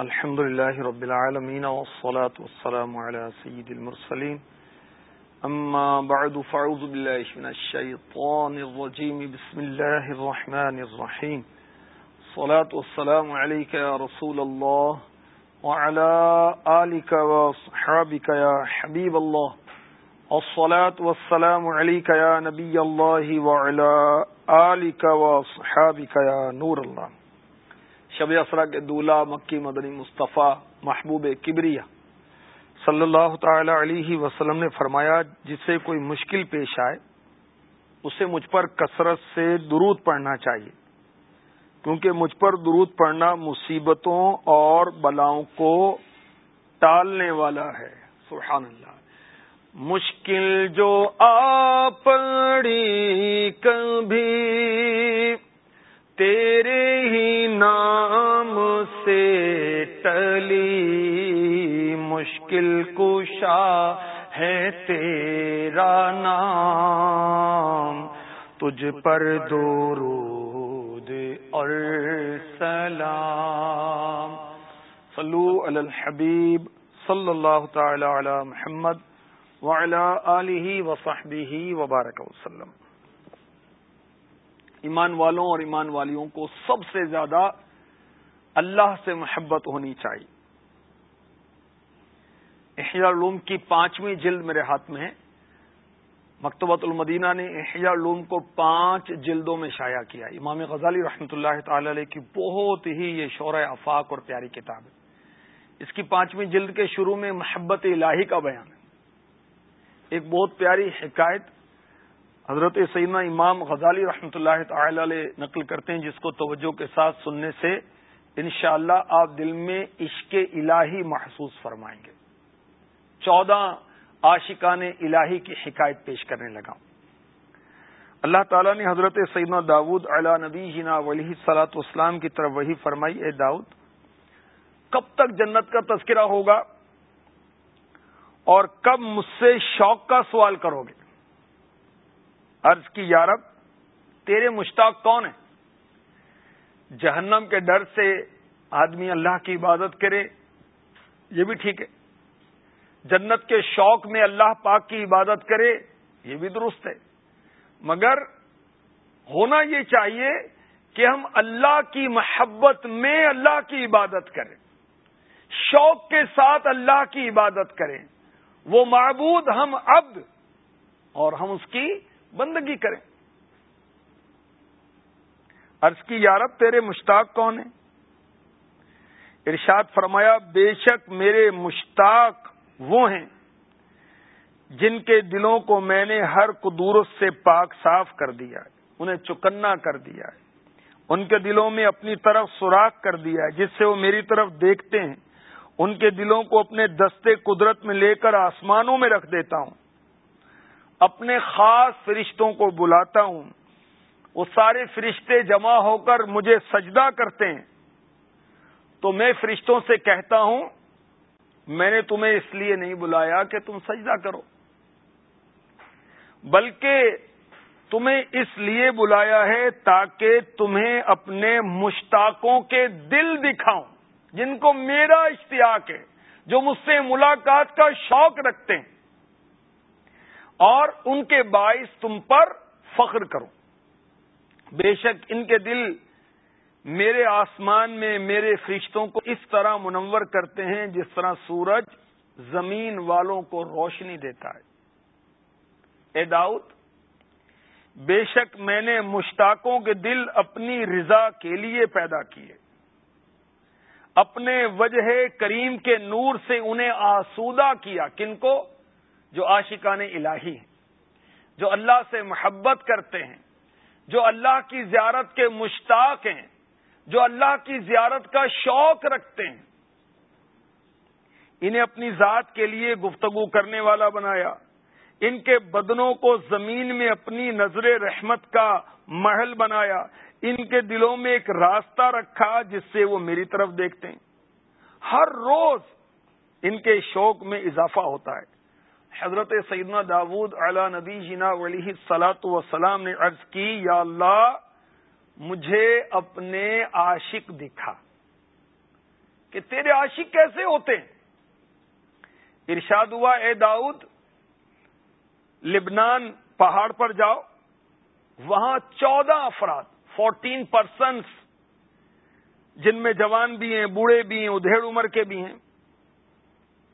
الحمد لله رب العالمين والصلاة والسلام على سيد المرسلين. أما بعد فعوذ بالله من الشيطان الرجيم. بسم الله الرحمن الرحيم. الصلاة والسلام عليك يا رسول الله وعلى آلك وصحابك يا حبيب الله. الصلاة والسلام عليك يا نبي الله وعلى آلك وصحابك يا نور الله. شب اسرا کے دولہ مکی، مدنی، مصطفیٰ، محبوب کبریا۔ صلی اللہ تعالی علیہ وسلم نے فرمایا جسے کوئی مشکل پیش آئے، اسے مجھ پر کثرت سے درود پڑھنا چاہیے۔ کیونکہ مجھ پر درود پڑھنا مصیبتوں اور بلاؤں کو ٹالنے والا ہے۔ سبحان اللہ۔ مشکل جو آ پڑی کبھی تیرے ہی نام سے ٹلی مشکل کشا ہے تیرا نام تجھ پر درود اور سلام صلو علی الحبیب صلی اللہ تعالی علی محمد وعلی آلہ وصحبہ وبارک وسلم ایمان والوں اور ایمان والیوں کو سب سے زیادہ اللہ سے محبت ہونی چاہیے۔ احیاء علوم کی پانچویں جلد میرے ہاتھ میں ہے۔ مکتبۃ المدینہ نے احیاء علوم کو پانچ جلدوں میں شائع کیا۔ امام غزالی رحمۃ اللہ تعالی علیہ کی بہت ہی یہ شور افاق اور پیاری کتاب ہے۔ اس کی پانچویں جلد کے شروع میں محبت الہی کا بیان ہے۔ ایک بہت پیاری حکایت حضرت سیدنا امام غزالی رحمۃ اللہ تعالی علیہ نقل کرتے ہیں، جس کو توجہ کے ساتھ سننے سے انشاءاللہ اللہ آپ دل میں عشق الہی محسوس فرمائیں گے۔ چودہ عاشقان الہی کی حکایت پیش کرنے لگا۔ اللہ تعالیٰ نے حضرت سیدنا داود علا نبی جنا ولی سلاۃ اسلام کی طرف وہی فرمائی، اے داؤد، کب تک جنت کا تذکرہ ہوگا اور کب مجھ سے شوق کا سوال کرو گے؟ عرض کی یارب تیرے مشتاق کون ہے جہنم کے ڈر سے آدمی اللہ کی عبادت کرے، یہ بھی ٹھیک ہے۔ جنت کے شوق میں اللہ پاک کی عبادت کرے، یہ بھی درست ہے۔ مگر ہونا یہ چاہیے کہ ہم اللہ کی محبت میں اللہ کی عبادت کریں۔ شوق کے ساتھ اللہ کی عبادت کریں۔ وہ معبود ہم عبد اور ہم اس کی بندگی کریں۔ عرض کی یارب تیرے مشتاق کون ہیں؟ ارشاد فرمایا، بے شک میرے مشتاق وہ ہیں جن کے دلوں کو میں نے ہر قدورت سے پاک صاف کر دیا ہے، انہیں چکنا کر دیا ہے، ان کے دلوں میں اپنی طرف سوراخ کر دیا ہے، جس سے وہ میری طرف دیکھتے ہیں۔ ان کے دلوں کو اپنے دستے قدرت میں لے کر آسمانوں میں رکھ دیتا ہوں۔ اپنے خاص فرشتوں کو بلاتا ہوں۔ وہ سارے فرشتے جمع ہو کر مجھے سجدہ کرتے ہیں۔ تو میں فرشتوں سے کہتا ہوں، میں نے تمہیں اس لیے نہیں بلایا کہ تم سجدہ کرو۔ بلکہ تمہیں اس لیے بلایا ہے تاکہ تمہیں اپنے مشتاقوں کے دل دکھاؤں، جن کو میرا اشتیاق ہے، جو مجھ سے ملاقات کا شوق رکھتے ہیں۔ اور ان کے باعث تم پر فخر کرو۔ بے شک ان کے دل میرے آسمان میں میرے فرشتوں کو اس طرح منور کرتے ہیں جس طرح سورج زمین والوں کو روشنی دیتا ہے۔ اے داؤد، بے شک میں نے مشتاقوں کے دل اپنی رضا کے لیے پیدا کیے۔ اپنے وجہ کریم کے نور سے انہیں آسودہ کیا۔ کن کو؟ جو عاشقان الہی ہیں، جو اللہ سے محبت کرتے ہیں، جو اللہ کی زیارت کے مشتاق ہیں، جو اللہ کی زیارت کا شوق رکھتے ہیں۔ انہیں اپنی ذات کے لیے گفتگو کرنے والا بنایا، ان کے بدنوں کو زمین میں اپنی نظر رحمت کا محل بنایا، ان کے دلوں میں ایک راستہ رکھا جس سے وہ میری طرف دیکھتے ہیں۔ ہر روز ان کے شوق میں اضافہ ہوتا ہے۔ حضرت سیدنا داود علی نبی جنا ولی سلاۃ وسلام نے عرض کی، یا اللہ، مجھے اپنے عاشق دکھا۔ کہ تیرے عاشق کیسے ہوتے ہیں؟ ارشاد ہوا، اے داؤد لبنان پہاڑ پر جاؤ، وہاں چودہ افراد فورٹین پرسنس جن میں جوان بھی ہیں، بوڑھے بھی ہیں، ادھیڑ عمر کے بھی ہیں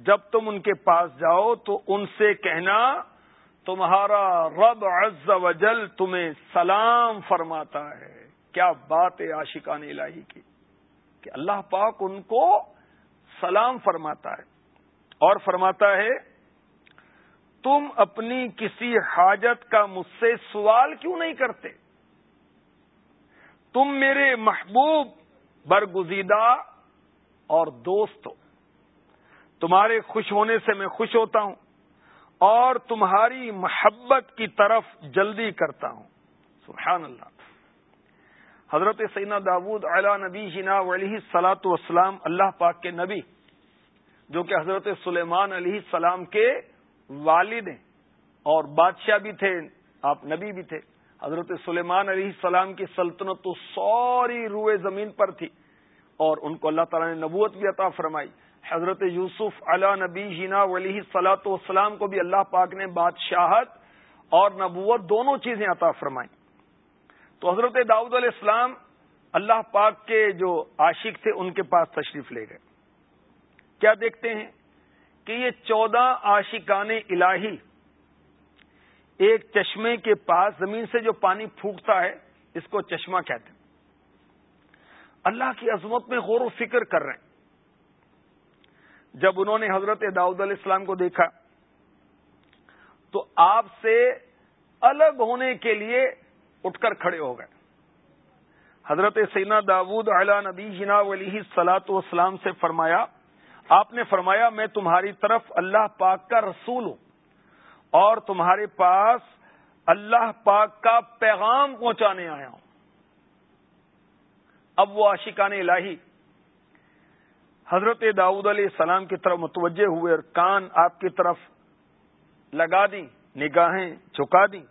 جب تم ان کے پاس جاؤ تو ان سے کہنا، تمہارا رب عز و جل تمہیں سلام فرماتا ہے۔ کیا بات ہے عاشقان الہی کی؟ کہ اللہ پاک ان کو سلام فرماتا ہے۔ اور فرماتا ہے، تم اپنی کسی حاجت کا مجھ سے سوال کیوں نہیں کرتے؟ تم میرے محبوب، برگزیدہ اور دوست ہو۔ تمہارے خوش ہونے سے میں خوش ہوتا ہوں اور تمہاری محبت کی طرف جلدی کرتا ہوں۔ سبحان اللہ۔ حضرت سینا داود علا نبی جنا علیہ سلاۃ وسلام اللہ پاک کے نبی، جو کہ حضرت سلیمان علیہ السلام کے والد ہیں اور بادشاہ بھی تھے، آپ نبی بھی تھے۔ حضرت سلیمان علیہ السلام کی سلطنت تو سوری روئے زمین پر تھی اور ان کو اللہ تعالیٰ نے نبوت بھی عطا فرمائی۔ حضرت یوسف علا نبی جینا ولی سلاۃ والسلام کو بھی اللہ پاک نے بادشاہت اور نبوت دونوں چیزیں عطا فرمائی تو حضرت داؤد علیہ السلام اللہ پاک کے جو عاشق تھے، ان کے پاس تشریف لے گئے۔ کیا دیکھتے ہیں کہ یہ چودہ عاشقان الہی ایک چشمے کے پاس زمین سے جو پانی پھوٹتا ہے، اس کو چشمہ کہتے ہیں۔ اللہ کی عظمت میں غور و فکر کر رہے ہیں۔ جب انہوں نے حضرت داؤد علیہ السلام کو دیکھا تو آپ سے الگ ہونے کے لیے اٹھ کر کھڑے ہو گئے۔ حضرت سینا داود علا نبی جنا علیہ سلاۃ والسلام سے فرمایا، آپ نے فرمایا، میں تمہاری طرف اللہ پاک کا رسول ہوں اور تمہارے پاس اللہ پاک کا پیغام پہنچانے آیا ہوں۔ اب وہ عاشقان الہی حضرت داؤد علیہ السلام کی طرف متوجہ ہوئے اور کان آپ کی طرف لگا دی، نگاہیں چکا دی۔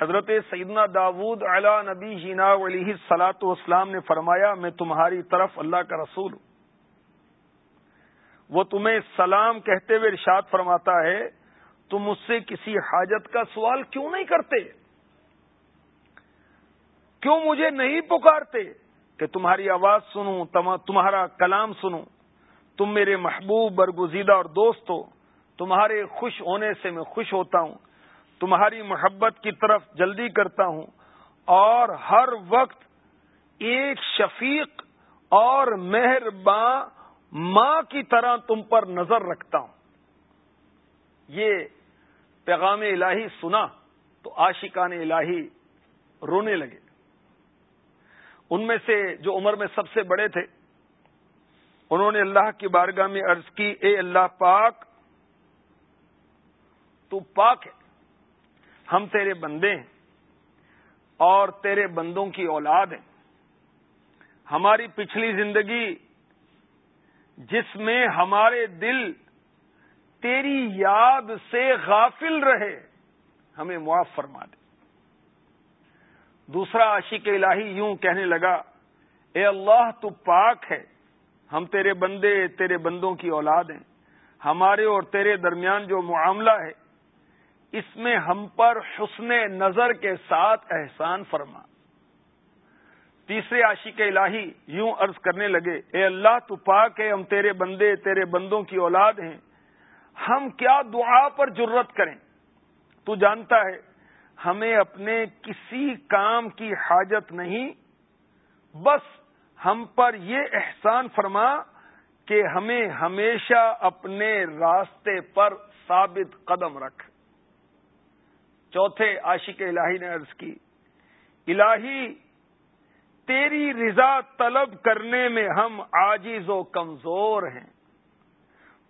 حضرت سیدنا داود علا نبی جینا علیہ سلاۃ والسلام نے فرمایا، میں تمہاری طرف اللہ کا رسول ہوں۔ وہ تمہیں سلام کہتے ہوئے ارشاد فرماتا ہے، تم مجھ سے کسی حاجت کا سوال کیوں نہیں کرتے؟ کیوں مجھے نہیں پکارتے؟ کہ تمہاری آواز سنوں تمہارا کلام سنوں۔ تم میرے محبوب، برگزیدہ اور دوست ہو۔ تمہارے خوش ہونے سے میں خوش ہوتا ہوں۔ تمہاری محبت کی طرف جلدی کرتا ہوں۔ اور ہر وقت ایک شفیق اور مہرباں ماں کی طرح تم پر نظر رکھتا ہوں۔ یہ پیغام الہی سنا تو عاشقان الہی رونے لگے۔ ان میں سے جو عمر میں سب سے بڑے تھے، انہوں نے اللہ کی بارگاہ میں عرض کی، اے اللہ پاک، تو پاک ہے۔ ہم تیرے بندے ہیں اور تیرے بندوں کی اولاد ہیں۔ ہماری پچھلی زندگی جس میں ہمارے دل تیری یاد سے غافل رہے، ہمیں معاف فرما دے۔ دوسرا عاشق الہی یوں کہنے لگا، اے اللہ، تو پاک ہے۔ ہم تیرے بندے، تیرے بندوں کی اولاد ہیں۔ ہمارے اور تیرے درمیان جو معاملہ ہے، اس میں ہم پر حسن نظر کے ساتھ احسان فرما۔ تیسرے عاشق الہی یوں عرض کرنے لگے، اے اللہ، تو پاک ہے، ہم تیرے بندے، تیرے بندوں کی اولاد ہیں۔ ہم کیا دعا پر جرت کریں؟ تو جانتا ہے ہمیں اپنے کسی کام کی حاجت نہیں، بس ہم پر یہ احسان فرما کہ ہمیں ہمیشہ اپنے راستے پر ثابت قدم رکھ۔ چوتھے عاشق الہی نے عرض کی، الہی، تیری رضا طلب کرنے میں ہم آجیز و کمزور ہیں۔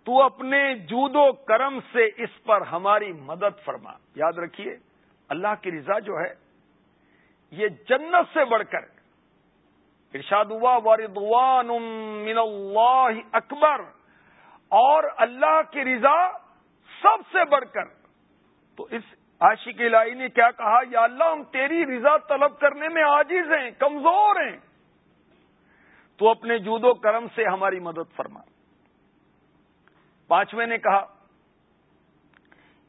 تو اپنے جود و کرم سے اس پر ہماری مدد فرما۔ یاد رکھیے اللہ کی رضا جو ہے، یہ جنت سے بڑھ کر، ارشاد ہوا وردوان من اللہ اکبر، اور اللہ کی رضا سب سے بڑھ کر۔ تو اس عاشق الہی نے کیا کہا، یا اللہ، ہم تیری رضا طلب کرنے میں عاجز ہیں، کمزور ہیں۔ تو اپنے جود و کرم سے ہماری مدد فرما۔ پانچویں نے کہا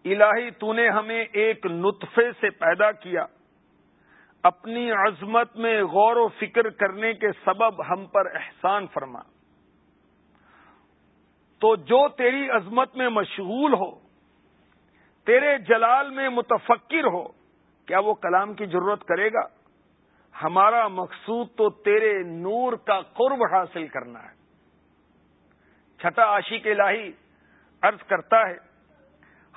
الہی، تو نے ہمیں ایک نطفے سے پیدا کیا۔ اپنی عظمت میں غور و فکر کرنے کے سبب ہم پر احسان فرما۔ تو جو تیری عظمت میں مشغول ہو، تیرے جلال میں متفکر ہو، کیا وہ کلام کی ضرورت کرے گا؟ ہمارا مقصود تو تیرے نور کا قرب حاصل کرنا ہے۔ چھٹا عاشق الہی عرض کرتا ہے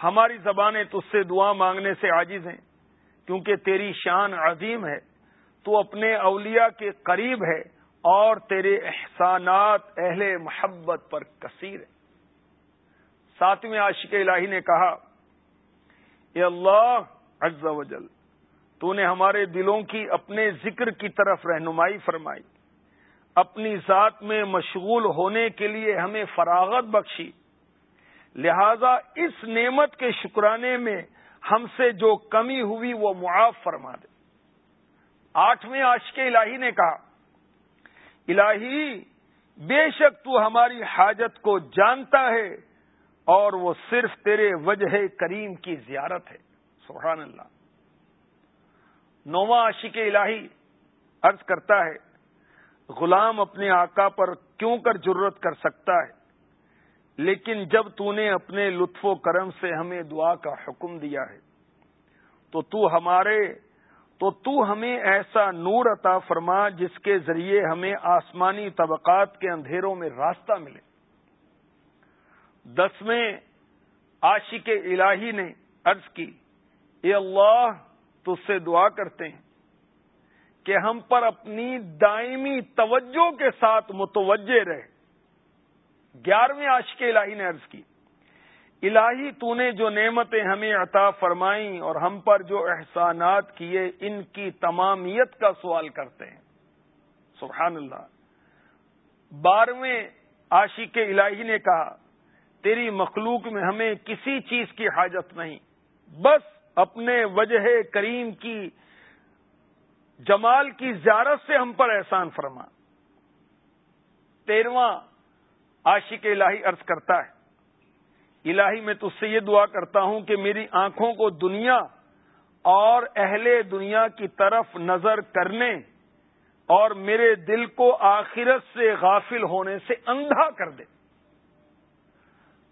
ہماری زبانیں تج سے دعا مانگنے سے عاجز ہیں، کیونکہ تیری شان عظیم ہے، تو اپنے اولیاء کے قریب ہے اور تیرے احسانات اہل محبت پر کثیر ہے۔ ساتویں عاشق الہی نے کہا، اے اللہ عز و جل، تو نے ہمارے دلوں کی اپنے ذکر کی طرف رہنمائی فرمائی۔ اپنی ذات میں مشغول ہونے کے لیے ہمیں فراغت بخشی۔ لہذا اس نعمت کے شکرانے میں ہم سے جو کمی ہوئی وہ معاف فرما دے۔ آٹھویں عاشق الہی نے کہا، الہی، بے شک تو ہماری حاجت کو جانتا ہے اور وہ صرف تیرے وجہ کریم کی زیارت ہے۔ سبحان اللہ۔ نواں عاشق الہی عرض کرتا ہے، غلام اپنے آقا پر کیوں کر ضرورت کر سکتا ہے؟ لیکن جب تو نے اپنے لطف و کرم سے ہمیں دعا کا حکم دیا ہے، تو تو ہمارے، تو تو ہمیں ایسا نور عطا فرما جس کے ذریعے ہمیں آسمانی طبقات کے اندھیروں میں راستہ ملے۔ دسویں عاشق الہی نے عرض کی، اے اللہ تج سے دعا کرتے ہیں کہ ہم پر اپنی دائمی توجہ کے ساتھ متوجہ رہے گیارہویں عاشق الہی نے عرض کی، الہی تو نے جو نعمتیں ہمیں عطا فرمائیں اور ہم پر جو احسانات کیے، ان کی تمامیت کا سوال کرتے ہیں۔ سبحان اللہ۔ بارہویں عاشق الہی نے کہا، تیری مخلوق میں ہمیں کسی چیز کی حاجت نہیں، بس اپنے وجہ کریم کی، جمال کی زیارت سے ہم پر احسان فرما۔ تیرواں عاشق الہی عرض کرتا ہے۔ الہی میں تج سے یہ دعا کرتا ہوں کہ میری آنکھوں کو دنیا اور اہل دنیا کی طرف نظر کرنے اور میرے دل کو آخرت سے غافل ہونے سے اندھا کر دے۔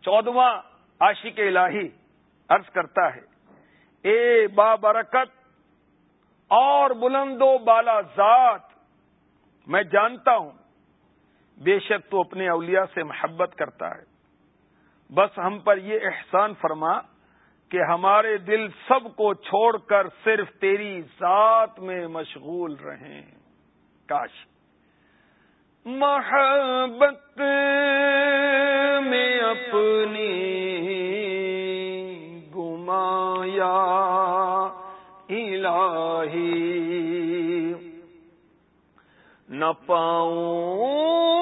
چودواں عاشق الہی عرض کرتا ہے، اے بابرکت اور بلند و بالا ذات، میں جانتا ہوں بے شک تو اپنے اولیاء سے محبت کرتا ہے۔ بس ہم پر یہ احسان فرما کہ ہمارے دل سب کو چھوڑ کر صرف تیری ذات میں مشغول رہیں۔ کاش۔ محبت میں اپنی گمایا الہی۔ نہ پاؤں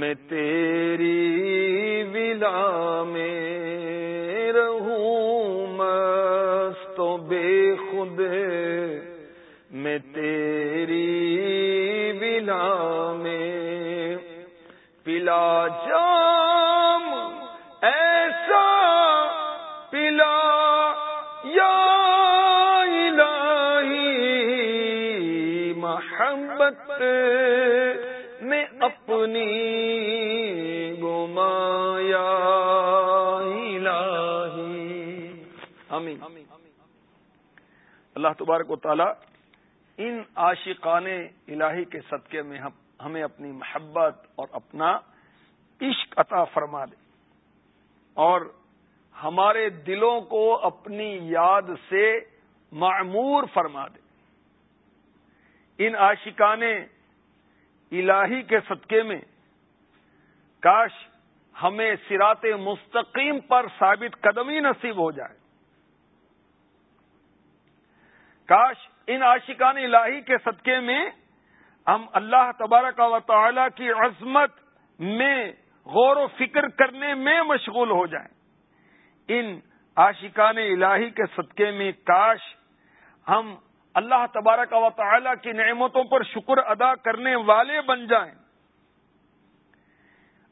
میں تیری ولا میں رہوں، مست تو بے خود میں تیری ولا میں پلا جا اپنی گمایا اللہ تبارک و تعالی ان عاشقان الہی کے صدقے میں ہمیں اپنی محبت اور اپنا عشق عطا فرما دے۔ اور ہمارے دلوں کو اپنی یاد سے معمور فرما دے۔ ان عاشقان الہی کے صدقے میں، کاش ہمیں سرات مستقیم پر ثابت قدمی نصیب ہو جائے۔ کاش ان عاشقان الہی کے صدقے میں ہم اللہ تبارک و تعالی کی عظمت میں غور و فکر کرنے میں مشغول ہو جائیں۔ ان عاشقان الہی کے صدقے میں کاش ہم اللہ تبارک و تعالی کی نعمتوں پر شکر ادا کرنے والے بن جائیں۔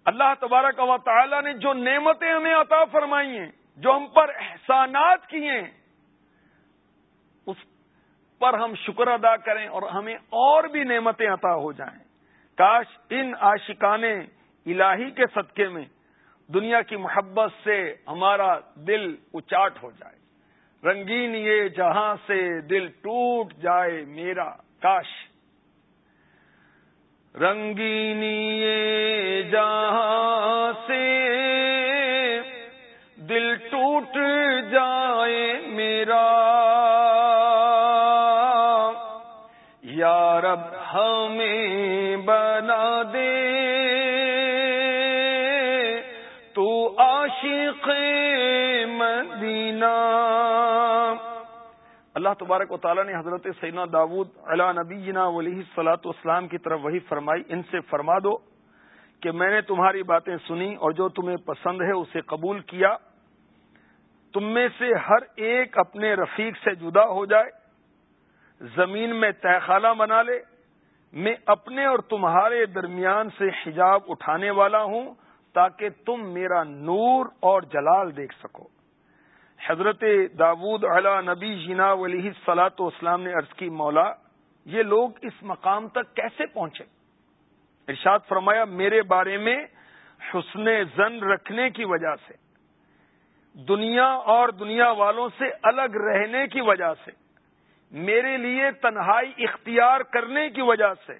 اللہ تبارک و تعالی نے جو نعمتیں ہمیں عطا فرمائی ہیں، جو ہم پر احسانات کیے ہیں، اس پر ہم شکر ادا کریں اور ہمیں اور بھی نعمتیں عطا ہو جائیں۔ کاش ان عاشقان الہی کے صدقے میں دنیا کی محبت سے ہمارا دل اچاٹ ہو جائے۔ رنگین یہ جہاں سے دل ٹوٹ جائے میرا کاش۔ رنگینی یہ جہاں سے دل ٹوٹ جائے میرا۔ یارب ہمیں بنا دے اللہ تبارک و تعالیٰ نے حضرت سینا داود علا نبی جنا ولی سلاۃ اسلام کی طرف وہی فرمائی، ان سے فرما دو کہ میں نے تمہاری باتیں سنی اور جو تمہیں پسند ہے اسے قبول کیا۔ تم میں سے ہر ایک اپنے رفیق سے جدا ہو جائے، زمین میں تہخالہ بنا لے۔ میں اپنے اور تمہارے درمیان سے حجاب اٹھانے والا ہوں تاکہ تم میرا نور اور جلال دیکھ سکو۔ حضرت داود علا نبی جنا ولی سلاط اسلام نے عرض کی، مولا، یہ لوگ اس مقام تک کیسے پہنچے؟ ارشاد فرمایا، میرے بارے میں حسن زن رکھنے کی وجہ سے، دنیا اور دنیا والوں سے الگ رہنے کی وجہ سے، میرے لیے تنہائی اختیار کرنے کی وجہ سے،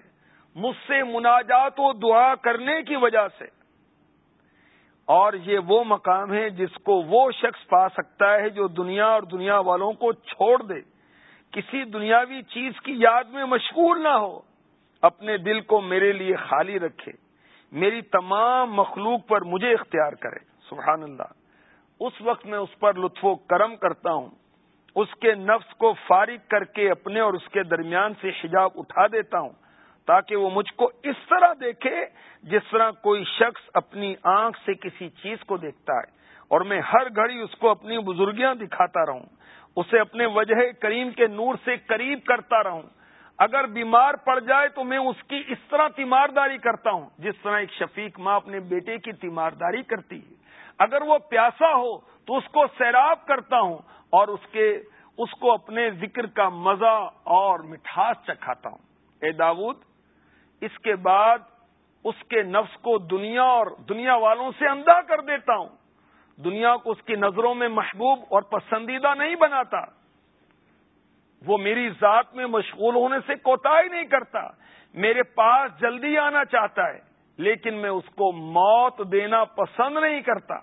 مجھ سے مناجات و دعا کرنے کی وجہ سے اور یہ وہ مقام ہے جس کو وہ شخص پا سکتا ہے جو دنیا اور دنیا والوں کو چھوڑ دے۔ کسی دنیاوی چیز کی یاد میں مشغول نہ ہو۔ اپنے دل کو میرے لیے خالی رکھے۔ میری تمام مخلوق پر مجھے اختیار کرے۔ سبحان اللہ۔ اس وقت میں اس پر لطف و کرم کرتا ہوں۔ اس کے نفس کو فارغ کر کے اپنے اور اس کے درمیان سے حجاب اٹھا دیتا ہوں۔ تاکہ وہ مجھ کو اس طرح دیکھے جس طرح کوئی شخص اپنی آنکھ سے کسی چیز کو دیکھتا ہے اور میں ہر گھڑی اس کو اپنی بزرگیاں دکھاتا رہوں، اسے اپنے وجہ کریم کے نور سے قریب کرتا رہوں۔ اگر بیمار پڑ جائے تو میں اس کی اس طرح تیمارداری کرتا ہوں، جس طرح ایک شفیق ماں اپنے بیٹے کی تیمارداری کرتی ہے۔ اگر وہ پیاسا ہو تو اس کو سیراب کرتا ہوں اور اس کے، اس کو اپنے ذکر کا مزہ اور مٹھاس چکھاتا ہوں۔ اے داود اس کے بعد اس کے نفس کو دنیا اور دنیا والوں سے اندھا کر دیتا ہوں۔ دنیا کو اس کی نظروں میں محبوب اور پسندیدہ نہیں بناتا۔ وہ میری ذات میں مشغول ہونے سے کوتا ہی نہیں کرتا۔ میرے پاس جلدی آنا چاہتا ہے، لیکن میں اس کو موت دینا پسند نہیں کرتا۔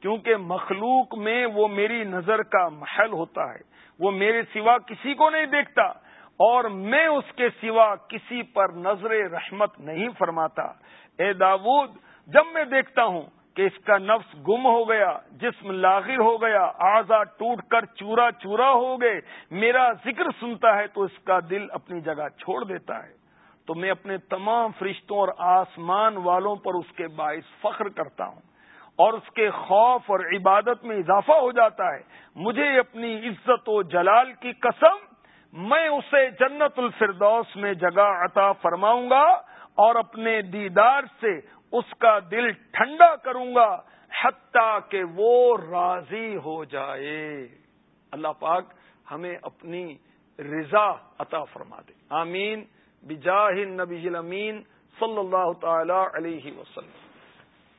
کیونکہ مخلوق میں وہ میری نظر کا محل ہوتا ہے۔ وہ میرے سوا کسی کو نہیں دیکھتا۔ اور میں اس کے سوا کسی پر نظر رحمت نہیں فرماتا۔ اے داود، جب میں دیکھتا ہوں کہ اس کا نفس گم ہو گیا، جسم لاغر ہو گیا آزا ٹوٹ کر چورا چورا ہو گئے، میرا ذکر سنتا ہے تو اس کا دل اپنی جگہ چھوڑ دیتا ہے۔ تو میں اپنے تمام فرشتوں اور آسمان والوں پر اس کے باعث فخر کرتا ہوں اور اس کے خوف اور عبادت میں اضافہ ہو جاتا ہے۔ مجھے اپنی عزت و جلال کی قسم میں اسے جنت الفردوس میں جگہ عطا فرماؤں گا اور اپنے دیدار سے اس کا دل ٹھنڈا کروں گا حتیٰ کہ وہ راضی ہو جائے۔ اللہ پاک ہمیں اپنی رضا عطا فرما دے۔ آمین۔ بجاہ نبی امین صلی اللہ تعالی علیہ وسلم۔